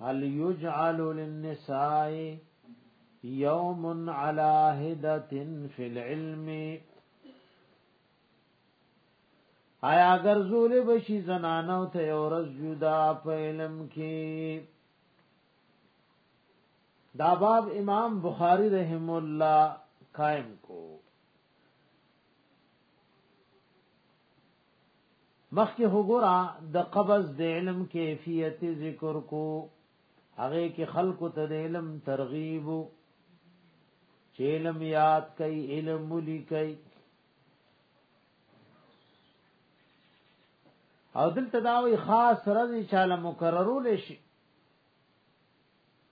هل یجعل للنساء یوم علی هدت فی العلم آیا اگر زول بشی زنانو ته اورز جدا په علم کې دا باب امام بخاری رحم الله قائم کو مخکې هوګورا د قبض د علم کیفیت ذکر کو هغه کې خلق ته د علم ترغیب چې علم یاد کئ علم لیکئ او دلته دا وی خاص رضی چاله مکررول شي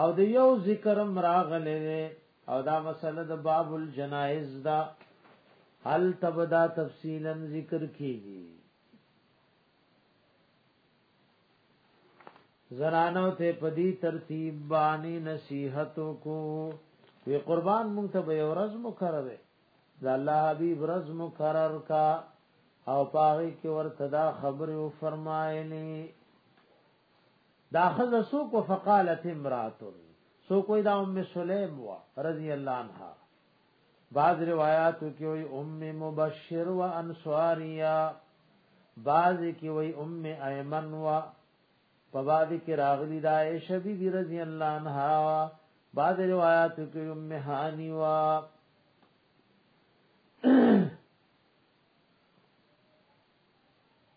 او د یو ذکر مراغله او دا مسله د باب الجنائز دا هل تبدا تفصیلا ذکر کیږي زنانو ته پدی ترتیب باندې نصیحتو کو وی قربان مونږ ته به ورځ مقرره ده الله حبیب ورځ مقرر کا او پاغي کې ورته دا خبره فرمایلی دا خزه سو کو فقالت امراتن سو کوئی دا ام سلیم وا رضی الله عنها بعض روایاتو کې وي ام مبشر و انصاریا بعض کې وي ام ایمن وا په بعض کې راغلي دا عائشہ بی بی رضی الله عنها بعض روایاتو کې ام هانی وا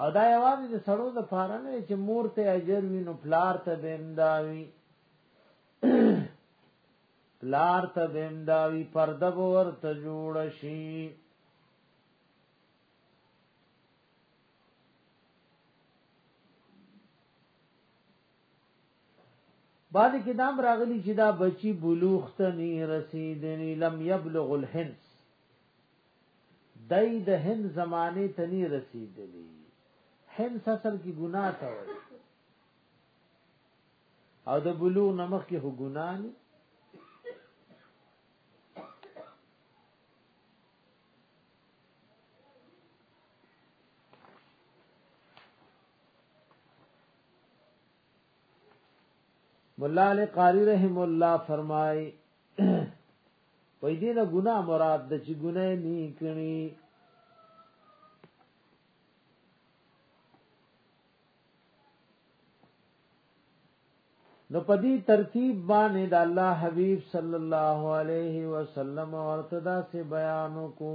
او دا یوازې د سړو د پاره نه چې مور ته اجر وي نو پلار ته بنداوي پلار ته بنداوي پرده ورته جوړ شي بعد کې دام راغلی چې دا بچي بلوغ ته نه رسیدلی لم یبلغ الحنس دای د هن زمانه ته نه رسیدلی حنس اصل کې ګناه ته وایي او د بلوغ نمخ کې هو ګناه نه مولا علی قاری رحم الله فرمای په دې نه ګناه مراد د چې ګناه نه کړي نو په دې ترتیب باندې د الله حبیب صلی الله علیه وسلم ورته دا سه بیان کو